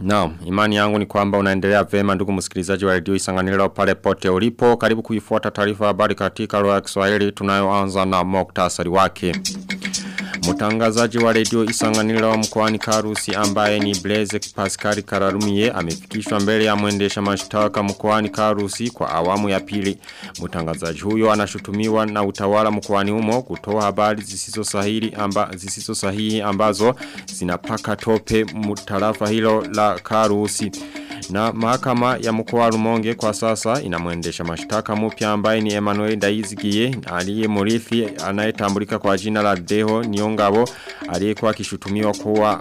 Naam, imani yangu ni kwamba unaendelea vema ndugu msikilizaji wa redio Isanganiro pale pote ulipo. Karibu kuifuata taarifa habari katika lugha ya Kiswahili tunayoanza na muktasari wake. Mtangazaji wa redio Isanganiro mkoani Karusi ambaye ni Blaze Pascal Kararumie amefikishwa mbele ya mwendesha mashtaka mkoani Karusi kwa awamu ya pili. Mtangazaji huyo anashutumiwa na utawala mkoani humo kutoa habari zisizo sahihi amba zisizo sahihi ambazo zinapaka tope mtarafa hilo la Karusi. Na mahakama ya mkoa Rumonge kwa sasa inamwendesha mashtaka mpya ambaye ni Emmanuel Daizigie aliye murithi anayetambulika kwa jina la Deho Niongabo aliyekuwa akishutumiwa kuwa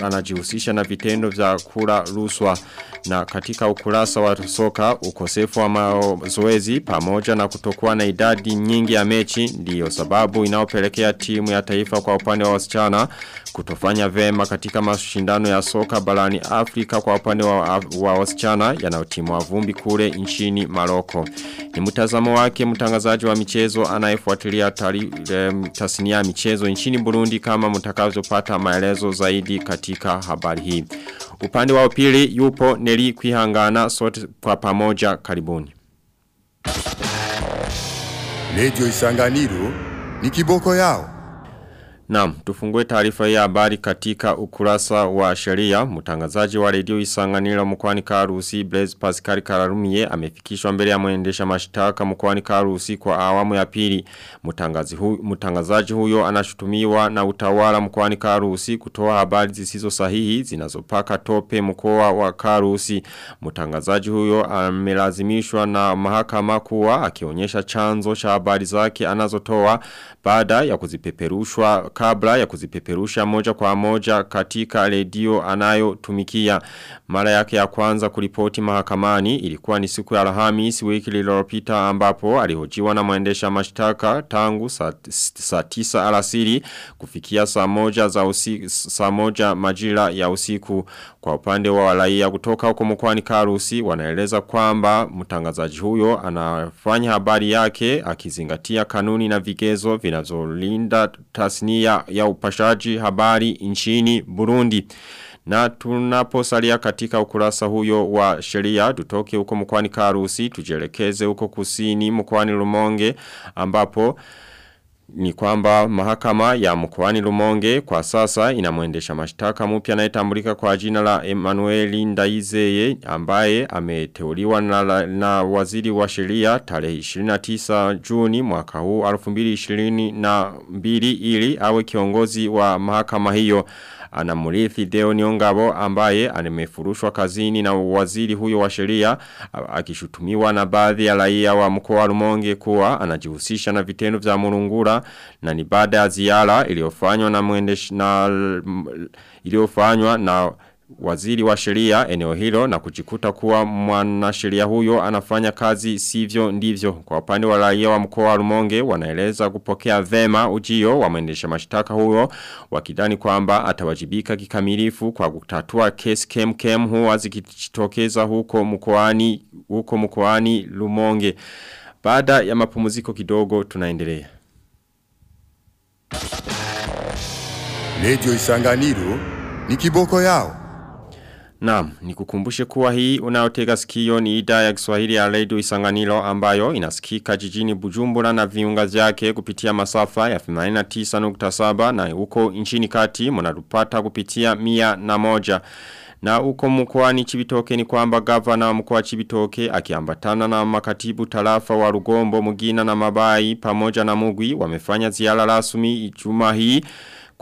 anajihusisha na vitendo vya kula ruswa. Na katika ukurasa wa soka ukosefu wa mazoezi pamoja na kutokuwa na idadi nyingi ya mechi ndiyo sababu inaopelekea timu ya taifa kwa upande wa wasichana kutofanya vema katika mashindano ya soka barani Afrika kwa upande wa, wa wasichana yanayotimwa vumbi kule nchini Maroko. Ni mtazamo wake mtangazaji wa michezo anayefuatilia tasnia ya michezo nchini Burundi kama mtakavyopata maelezo zaidi katika habari hii. Upande wa pili yupo Neli Kwihangana sote kwa pamoja karibuni. Lejo Isanganiro ni kiboko yao. Naam, tufungue taarifa ya habari katika ukurasa wa sheria. Mtangazaji wa redio Isanganiro mkoani Karusi Blaise Pascal Kararumie amefikishwa mbele ya mwendesha mashtaka mkoani Karusi kwa awamu ya pili. Mtangazi hu, mtangazaji huyo anashutumiwa na utawala mkoani Karusi kutoa habari zisizo sahihi zinazopaka tope mkoa wa Karusi. Mtangazaji huyo amelazimishwa na mahakama kuwa akionyesha chanzo cha habari zake anazotoa baada ya kuzipeperushwa kabla ya kuzipeperusha moja kwa moja katika redio anayotumikia. Mara yake ya kwanza kulipoti mahakamani ilikuwa ni siku ya alhamis wiki lililopita ambapo alihojiwa na mwendesha mashtaka tangu saa, sa tisa alasiri kufikia saa moja za saa moja majira ya usiku. Kwa upande wa walaia kutoka huko mkoani Karusi wanaeleza kwamba mtangazaji huyo anafanya habari yake akizingatia kanuni na vigezo vinazolinda tasnia ya upashaji habari nchini Burundi. Na tunaposalia katika ukurasa huyo wa sheria tutoke huko mkwani Karusi tujelekeze huko kusini mkwani Rumonge ambapo ni kwamba mahakama ya mkoani Lumonge kwa sasa inamwendesha mashtaka mpya anayetambulika kwa jina la Emmanuel Ndaizeye ambaye ameteuliwa na, na waziri wa sheria tarehe 29 Juni mwaka huu 2022 ili awe kiongozi wa mahakama hiyo anamurithi Deo Niongabo ambaye amefurushwa kazini na waziri huyo wa sheria akishutumiwa na baadhi ya raia wa mkoa wa Rumonge kuwa anajihusisha na vitendo vya murungura na ni baada ya ziara iliyofanywa na muendesh na iliyofanywa na waziri wa sheria eneo hilo na kujikuta kuwa mwanasheria huyo anafanya kazi sivyo ndivyo. Kwa upande wa raia wa mkoa wa Rumonge wanaeleza kupokea vema ujio wa mwendesha mashtaka huyo wakidani kwamba atawajibika kikamilifu kwa kutatua kesi kem kem huwa zikitokeza huko mkoani huko mkoani Rumonge baada ya mapumziko kidogo tunaendelea. Radio Isanganiro ni kiboko yao. Naam, nikukumbushe kuwa hii unaotega sikio ni idhaa ya Kiswahili ya Radio Isanganiro ambayo inasikika jijini Bujumbura na viunga vyake kupitia masafa ya 89.7 na huko nchini kati mnatupata kupitia mia na moja. Na uko mkoani Chibitoke ni kwamba gavana wa mkoa Chibitoke akiambatana na makatibu tarafa wa Rugombo Mugina na Mabai pamoja na Mugwi wamefanya ziara rasmi Ijumaa hii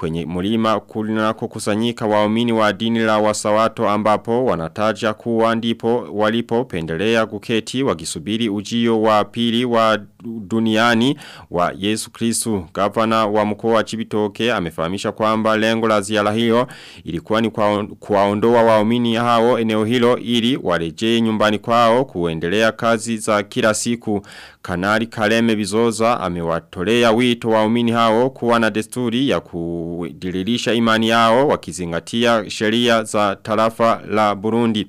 kwenye mulima kulinako kusanyika waumini wa dini la wasawato ambapo wanataja kuwa ndipo walipo pendelea kuketi wakisubiri ujio wa pili wa duniani wa Yesu Kristu. Gavana wa mkoa wa Chibitoke amefahamisha kwamba lengo la ziara hiyo ilikuwa ni kuwaondoa waumini hao eneo hilo ili warejee nyumbani kwao kuendelea kazi za kila siku. kanari Kaleme Bizoza amewatolea wito waumini hao kuwa na desturi ya kudiririsha imani yao wakizingatia sheria za tarafa la Burundi.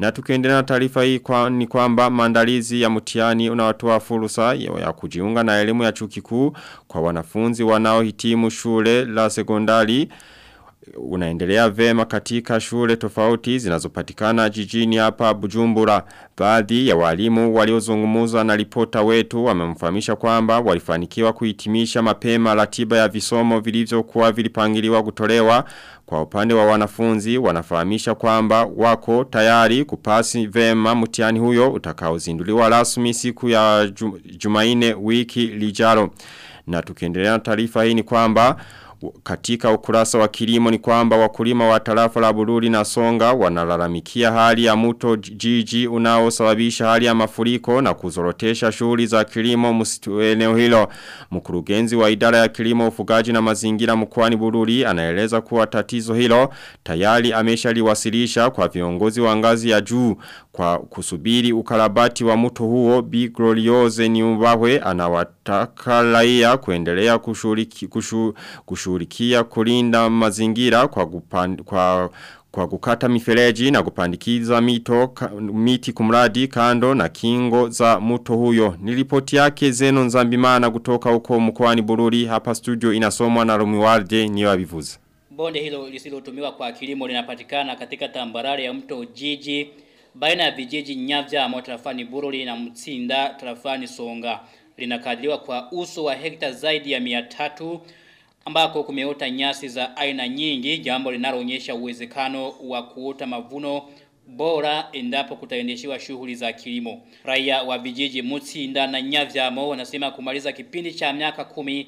Na tukiendelea na taarifa hii kwa, ni kwamba maandalizi ya mtihani unaotoa fursa ya kujiunga na elimu ya chuo kikuu kwa wanafunzi wanaohitimu shule la sekondari unaendelea vema katika shule tofauti zinazopatikana jijini hapa Bujumbura. Baadhi ya walimu waliozungumza na ripota wetu wamemfahamisha kwamba walifanikiwa kuhitimisha mapema ratiba ya visomo vilivyokuwa vilipangiliwa kutolewa kwa upande wa wanafunzi wanafahamisha kwamba wako tayari kupasi vema mtihani huyo utakaozinduliwa rasmi siku ya Jumaine wiki lijalo. Na tukiendelea na taarifa hii ni kwamba katika ukurasa wa kilimo ni kwamba wakulima wa tarafa la Bururi na Songa wanalalamikia hali ya mto jiji unaosababisha hali ya mafuriko na kuzorotesha shughuli za kilimo msitu eneo hilo. Mkurugenzi wa idara ya kilimo ufugaji na mazingira mkoani Bururi anaeleza kuwa tatizo hilo tayari ameshaliwasilisha kwa viongozi wa ngazi ya juu kwa kusubiri ukarabati wa mto huo Bi Glorioze Niubahwe anawataka raia kuendelea kushuriki, kushu, kushurikia kulinda mazingira kwa, kupand, kwa kwa kukata mifereji na kupandikiza mito miti kumradi kando na kingo za mto huyo. Nilipoti yake Zeno Nzambimana kutoka huko mkoani Bururi hapa studio inasomwa na Romualde niyo abivuza. Bonde hilo lisilotumiwa kwa kilimo linapatikana katika tambarare ya mto Jiji baina ya vijiji Nyavya ambao tarafani Bururi na Mtsinda tarafani Songa. Linakadiriwa kwa uso wa hekta zaidi ya 300 ambako kumeota nyasi za aina nyingi jambo linaloonyesha uwezekano wa kuota mavuno bora endapo kutaendeshwa shughuli za kilimo. Raia wa vijiji Mutsinda na Nyavyamo wanasema kumaliza kipindi cha miaka kumi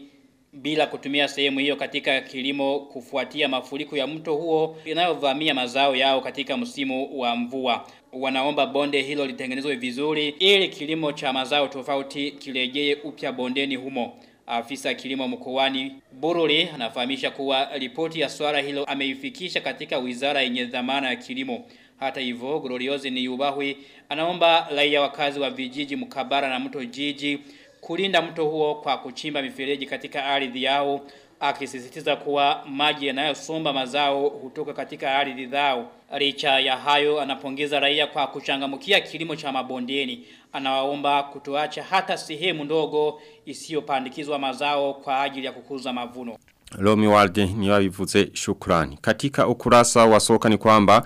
bila kutumia sehemu hiyo katika kilimo kufuatia mafuriko ya mto huo inayovamia mazao yao katika msimu wa mvua. Wanaomba bonde hilo litengenezwe vizuri ili kilimo cha mazao tofauti kirejee upya bondeni humo. Afisa kilimo mkoani Borole anafahamisha kuwa ripoti ya swala hilo ameifikisha katika wizara yenye dhamana ya kilimo. Hata hivyo, Gloriosi ni ubahwi anaomba raia wakazi wa vijiji mkabara na mto jiji kulinda mto huo kwa kuchimba mifereji katika ardhi yao akisisitiza kuwa maji yanayosomba mazao hutoka katika ardhi zao. Licha ya hayo anapongeza raia kwa kuchangamkia kilimo cha mabondeni. Anawaomba kutoacha hata sehemu ndogo isiyopandikizwa mazao kwa ajili ya kukuza mavuno. Lomi Walde ni wabivuze shukrani. Katika ukurasa wa soka ni kwamba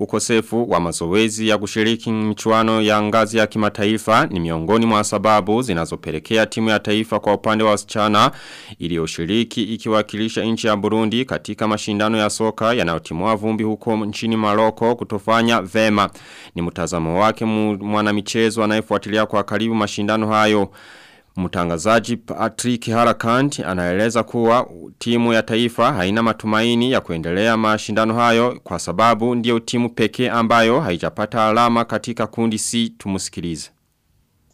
ukosefu wa mazoezi ya kushiriki michuano ya ngazi ya kimataifa ni miongoni mwa sababu zinazopelekea timu ya taifa kwa upande wa wasichana iliyoshiriki ikiwakilisha nchi ya Burundi katika mashindano ya soka yanayotimua vumbi huko nchini Maroko kutofanya vema. Ni mtazamo wake mwanamichezo anayefuatilia kwa karibu mashindano hayo. Mtangazaji Patrick Harakant anaeleza kuwa timu ya taifa haina matumaini ya kuendelea mashindano hayo kwa sababu ndiyo timu pekee ambayo haijapata alama katika kundi si tumusikilize.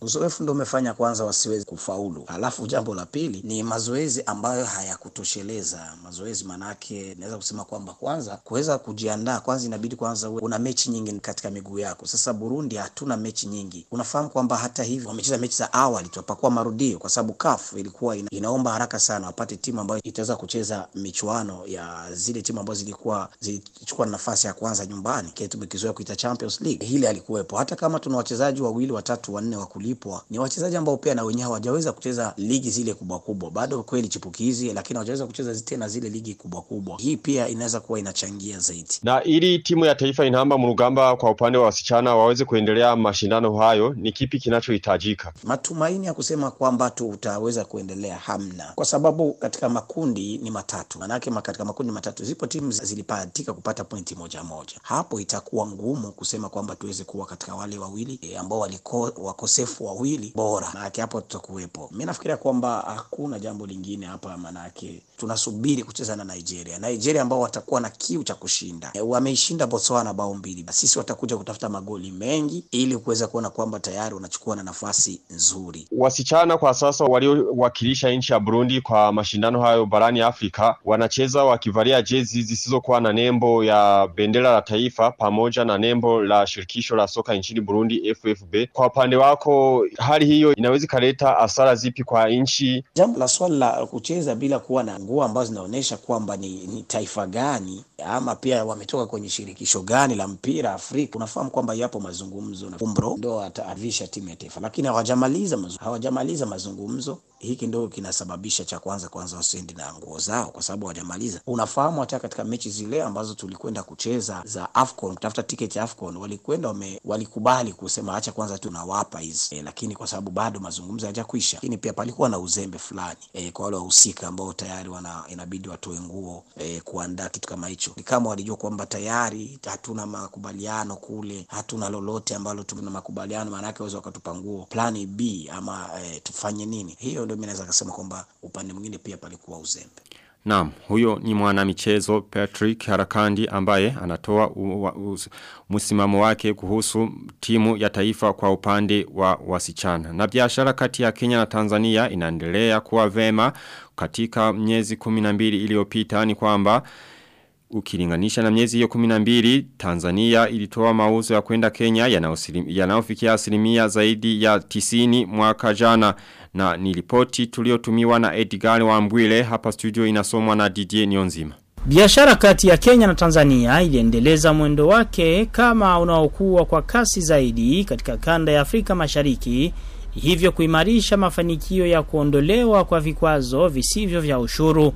Uzoefu ndio umefanya kwanza wasiwezi kufaulu. Alafu jambo la pili ni mazoezi ambayo hayakutosheleza. Mazoezi manake naweza kusema kwamba kwanza kuweza kujiandaa kwanza inabidi kwanza uwe una mechi nyingi katika miguu yako. Sasa Burundi hatuna mechi nyingi. Unafahamu kwamba hata hivyo wamecheza mechi za awali tupakuwa marudio kwa sababu CAF ilikuwa ina, inaomba haraka sana wapate timu ambayo itaweza kucheza michuano ya zile timu ambazo zilikuwa zilichukua nafasi ya kwanza nyumbani. Kile tumekizoea kuita Champions League. Hili alikuwepo. Hata kama tuna wachezaji wawili watatu wanne wa kulipwa ni wachezaji ambao pia na wenyewe hawajaweza kucheza ligi zile kubwa kubwa, bado kweli chipukizi, lakini hawajaweza kucheza tena zile ligi kubwa kubwa. Hii pia inaweza kuwa inachangia zaidi. Na ili timu ya taifa inahamba mrugamba kwa upande wa wasichana waweze kuendelea mashindano hayo, ni kipi kinachohitajika? Matumaini ya kusema kwamba tutaweza kuendelea hamna, kwa sababu katika makundi ni matatu. Manake katika makundi matatu zipo timu zilipatika kupata pointi moja moja, hapo itakuwa ngumu kusema kwamba tuweze kuwa katika wale wawili e, ambao waliko wakosefu wawili bora, manake hapo tutakuwepo. Mimi nafikiria kwamba hakuna jambo lingine hapa, manake tunasubiri kucheza na Nigeria. Nigeria ambao watakuwa na kiu cha kushinda, e, wameishinda Botswana bao mbili. Sisi watakuja kutafuta magoli mengi ili kuweza kuona kwamba tayari wanachukua na nafasi nzuri. Wasichana kwa sasa waliowakilisha nchi ya Burundi kwa mashindano hayo barani Afrika wanacheza wakivalia jezi zisizokuwa na nembo ya bendera la taifa pamoja na nembo la shirikisho la soka nchini Burundi FFB. Kwa upande wako hali hiyo inaweza ikaleta hasara zipi kwa nchi? Jambo la swala la kucheza bila kuwa na nguo ambazo zinaonyesha kwamba ni, ni taifa gani ama pia wametoka kwenye shirikisho gani la mpira Afrika. Unafahamu kwamba yapo mazungumzo na Umbro ndo ataavisha timu ya taifa, lakini hawajamaliza mazungumzo, hawajamaliza mazungumzo hiki ndio kinasababisha cha kwanza kwanza wasiendi na nguo zao kwa sababu hawajamaliza. Unafahamu hata katika mechi zile ambazo tulikwenda kucheza za AFCON, kutafuta tiketi ya AFCON, walikwenda wame, walikubali kusema acha kwanza tunawapa hizi e, lakini kwa sababu bado mazungumzo hayajakwisha, lakini pia palikuwa na uzembe fulani e, kwa wale wahusika ambao tayari wana inabidi watoe nguo e, kuandaa kitu kama hicho. Ni kama walijua kwamba tayari hatuna makubaliano kule, hatuna lolote ambalo tuna makubaliano, maana yake waweza wakatupa nguo plani B ama e, tufanye nini? Hiyo ndio mimi naweza kusema kwamba upande mwingine pia palikuwa uzembe. Naam, huyo ni mwanamichezo Patrick Harakandi ambaye anatoa msimamo wake kuhusu timu ya taifa kwa upande wa wasichana. Na biashara kati ya Kenya na Tanzania inaendelea kuwa vema katika miezi 12 iliyopita ni kwamba Ukilinganisha na miezi hiyo 12 Tanzania ilitoa mauzo ya kwenda Kenya yanayofikia asilimia zaidi ya 90 mwaka jana na ni ripoti tuliotumiwa na Edgar Wambwile hapa studio inasomwa na Didier Nyonzima. Biashara kati ya Kenya na Tanzania iliendeleza mwendo wake kama unaokuwa kwa kasi zaidi katika kanda ya Afrika Mashariki hivyo kuimarisha mafanikio ya kuondolewa kwa vikwazo visivyo vya ushuru.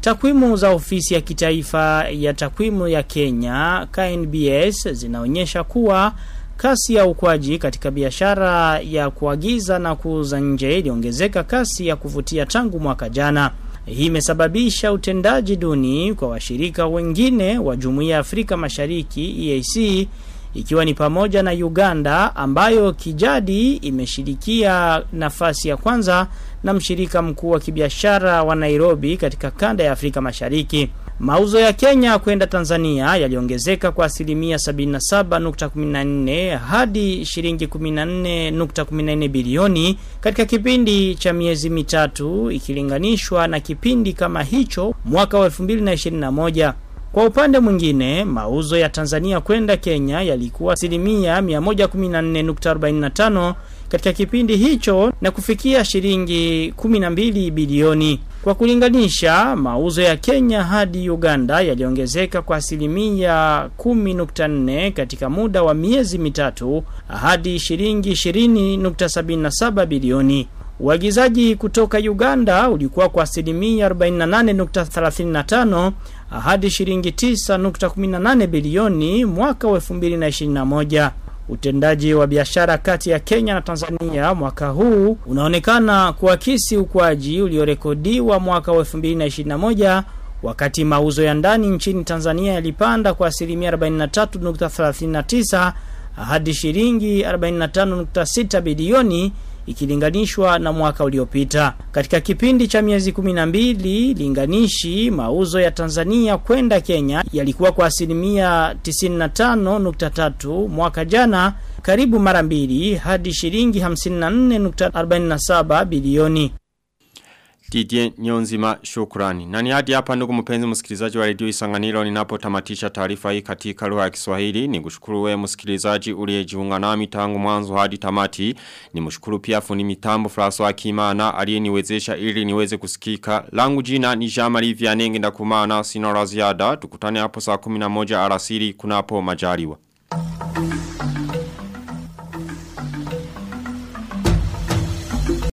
Takwimu za ofisi ya kitaifa ya takwimu ya Kenya KNBS zinaonyesha kuwa kasi ya ukwaji katika biashara ya kuagiza na kuuza nje iliongezeka kasi ya kuvutia tangu mwaka jana. Hii imesababisha utendaji duni kwa washirika wengine wa Jumuiya ya Afrika Mashariki EAC ikiwa ni pamoja na Uganda ambayo kijadi imeshirikia nafasi ya kwanza na mshirika mkuu wa kibiashara wa Nairobi katika kanda ya Afrika Mashariki. Mauzo ya Kenya kwenda Tanzania yaliongezeka kwa asilimia 77.14 hadi shilingi 14.14 bilioni katika kipindi cha miezi mitatu ikilinganishwa na kipindi kama hicho mwaka wa 2021. Kwa upande mwingine, mauzo ya Tanzania kwenda Kenya yalikuwa asilimia 114.45 katika kipindi hicho na kufikia shilingi 12 bilioni. Kwa kulinganisha, mauzo ya Kenya hadi Uganda yaliongezeka kwa asilimia 10.4 katika muda wa miezi mitatu hadi shilingi 20.77 bilioni. Uagizaji kutoka Uganda ulikuwa kwa asilimia 48.35 hadi shilingi 9.18 bilioni mwaka wa 2021. Utendaji wa biashara kati ya Kenya na Tanzania mwaka huu unaonekana kuakisi ukwaji uliorekodiwa mwaka wa 2021 wakati mauzo ya ndani nchini Tanzania yalipanda kwa asilimia 43.39 hadi shilingi 45.6 bilioni ikilinganishwa na mwaka uliopita. Katika kipindi cha miezi 12 linganishi mauzo ya Tanzania kwenda Kenya yalikuwa kwa asilimia 95.3 mwaka jana karibu mara mbili hadi shilingi 54.47 bilioni. Didier Nyonzima shukrani. Na ni hadi hapa ndugu mpenzi msikilizaji wa redio Isanganiro ninapotamatisha taarifa hii katika lugha ya Kiswahili. Nikushukuru wewe msikilizaji uliyejiunga nami tangu mwanzo hadi tamati. Nimshukuru pia fundi mitambo François Kimana aliyeniwezesha ili niweze kusikika. Langu jina ni Jean-Marie Vianenge ndakumana sina la ziada. Tukutane hapo saa 11 alasiri kunapo majaliwa.